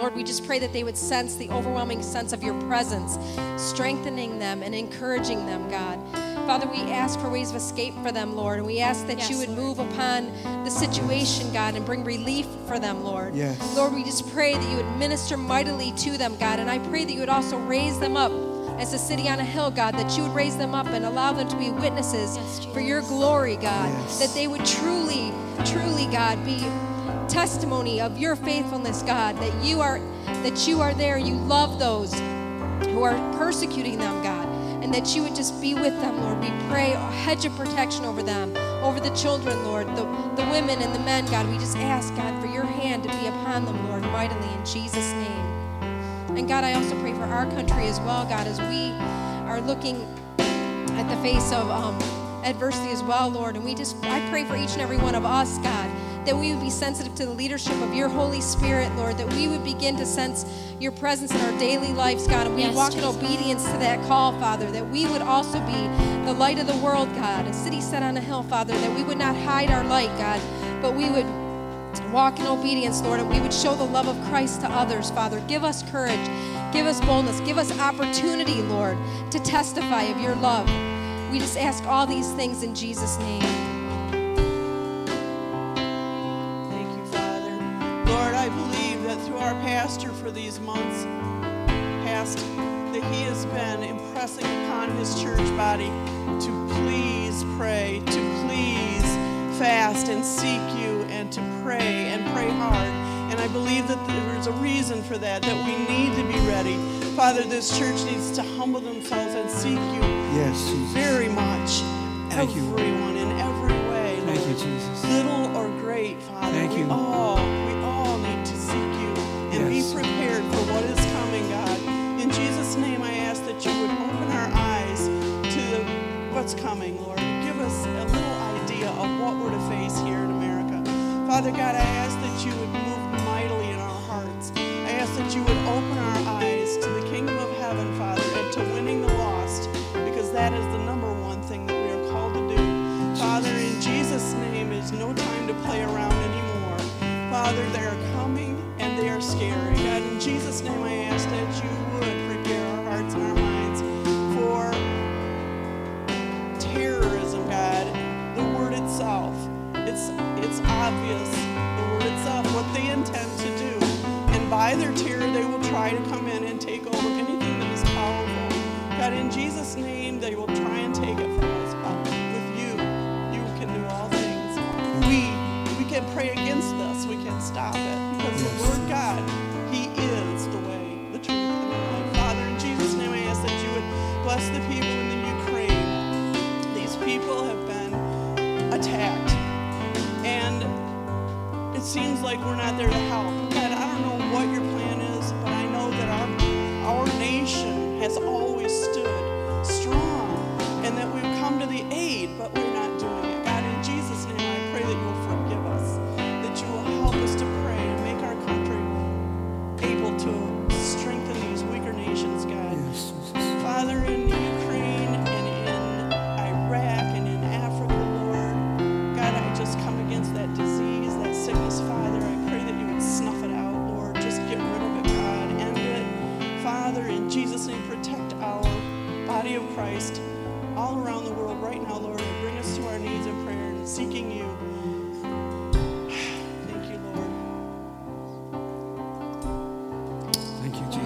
Lord, we just pray that they would sense the overwhelming sense of your presence, strengthening them and encouraging them, God. Father, we ask for ways of escape for them, Lord, and we ask that yes, you would Lord. move upon the situation, God, and bring relief for them, Lord. Yes. Lord, we just pray that you would minister mightily to them, God, and I pray that you would also raise them up as a city on a hill, God, that you would raise them up and allow them to be witnesses yes, for your glory, God. Yes. That they would truly, truly, God, be testimony of your faithfulness, God, that you are that you are there, you love those who are persecuting them, God, and that you would just be with them, Lord. We pray a hedge of protection over them, over the children, Lord, the, the women and the men, God. We just ask, God, for your hand to be upon them, Lord, mightily in Jesus' name. And God, I also pray for our country as well, God, as we are looking at the face of um, adversity as well, Lord. And we just, I pray for each and every one of us, God, that we would be sensitive to the leadership of your Holy Spirit, Lord, that we would begin to sense your presence in our daily lives, God, and we yes, walk Jesus. in obedience to that call, Father, that we would also be the light of the world, God, a city set on a hill, Father, that we would not hide our light, God, but we would walk in obedience, Lord, and we would show the love of Christ to others, Father. Give us courage, give us boldness, give us opportunity, Lord, to testify of your love. We just ask all these things in Jesus' name. Thank you, Father. Lord, I believe that through our pastor for these months past, that he has been impressing upon his church body to please pray, to please fast and seek you and to pray and pray hard. And I believe that there's a reason for that, that we need to be ready. Father, this church needs to humble themselves and seek you yes, very much. Thank everyone you. in every way. Lord. Thank you, Jesus. Little or great, Father. Thank you. We all, we all need to seek you and yes. be prepared for what is coming, God. In Jesus' name, I ask that you would open our eyes to what's coming, Lord. Give us a little we're to face here in America. Father God, I ask that you would move mightily in our hearts. I ask that you would Jesus' name, they will try and take it from us. But with you, you can do all things. We we can pray against this. We can stop it because the Lord God, He is the way, the truth, and the life. Father, in Jesus' name, I ask that you would bless the people in the Ukraine. These people have been attacked, and it seems like we're not there to help. God, I don't know what your plan is, but I know that our our nation has always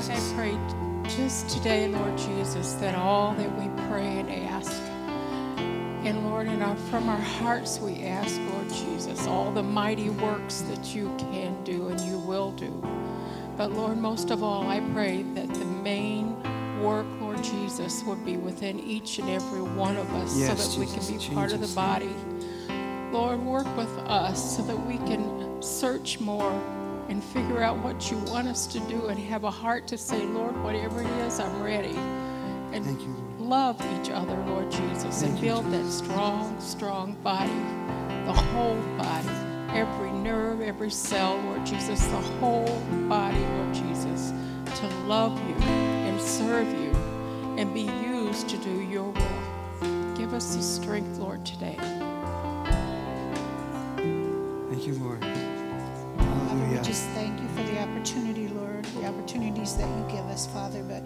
Jesus. I pray just today, Lord Jesus, that all that we pray and ask, and Lord, in our, from our hearts we ask, Lord Jesus, all the mighty works that you can do and you will do. But Lord, most of all, I pray that the main work, Lord Jesus, would be within each and every one of us Yes, so that we can be part of the body. Lord, work with us so that we can search more and figure out what you want us to do and have a heart to say, Lord, whatever it is, I'm ready. And Thank you, love each other, Lord Jesus, Thank and you, build that strong, strong body, the whole body, every nerve, every cell, Lord Jesus, the whole body, Lord Jesus, to love you and serve you and be used to do your will. Give us the strength, Lord, today. Thank you, Lord. We just thank you for the opportunity, Lord, the opportunities that you give us, Father, but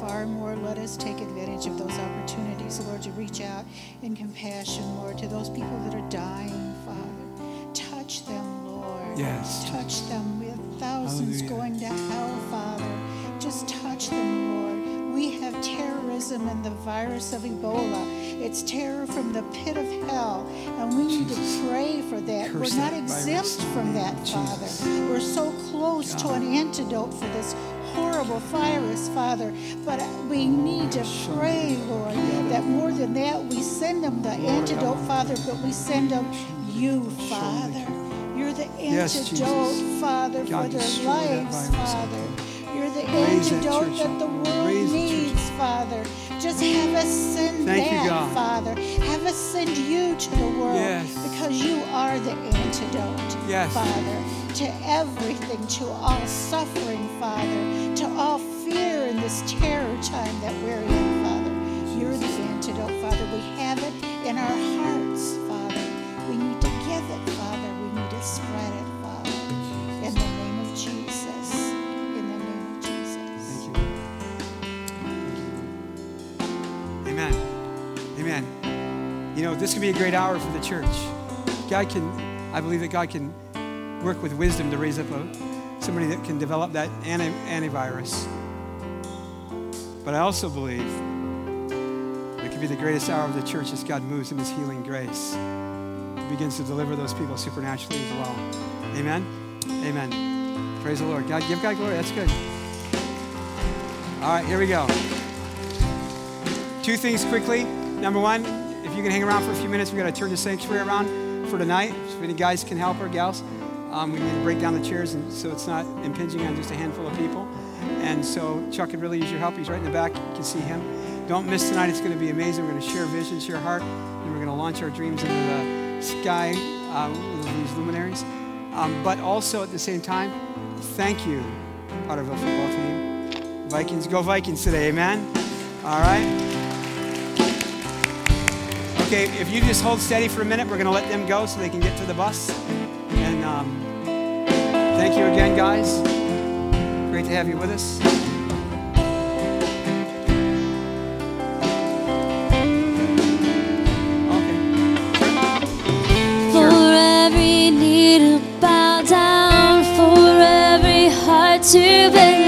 far more let us take advantage of those opportunities, Lord, to reach out in compassion, Lord, to those people that are dying, Father. Touch them, Lord. Yes, Touch them. We have thousands Hallelujah. going to hell, Father. Just touch them, Lord. We have terrorism and the virus of Ebola. It's terror from the pit of hell, and we need to pray for that. Curse We're not that exempt the from that, of Father. We're so close to an antidote for this horrible virus, Father. But we need to pray, Lord, that more than that, we send them the antidote, Father, but we send them you, Father. You're the antidote, Jesus. Father, God, for their lives. Father. You're the antidote that the world needs, Father. Just have us send Thank you, that, God. Father. Have us send you to the world Yes. because you are the antidote, Yes. Father, to everything, to all suffering, Father, to all fear in this terror time that we're in, Father. You're the antidote, Father. We have it in our hearts, Father. We need to give it, Father. We need to spread it, You know, this could be a great hour for the church. God can, I believe that God can work with wisdom to raise up a, somebody that can develop that anti, antivirus. But I also believe it could be the greatest hour of the church as God moves in his healing grace. He begins to deliver those people supernaturally as well. Amen. Amen. Praise the Lord. God, give God glory. That's good. All right, here we go. Two things quickly. Number one, you can hang around for a few minutes, we're going to turn the sanctuary around for tonight. So if any guys can help or gals, um, we need to break down the chairs and so it's not impinging on just a handful of people. And so Chuck could really use your help. He's right in the back. You can see him. Don't miss tonight. It's going to be amazing. We're going to share vision, share heart, and we're going to launch our dreams into the Sky, uh, these luminaries. Um, but also at the same time, thank you, Potterville football team. Vikings, go Vikings today, amen? All right. Okay, if you just hold steady for a minute, we're going to let them go so they can get to the bus. And um, thank you again, guys. Great to have you with us. Okay. For every to bow down, for every heart to believe.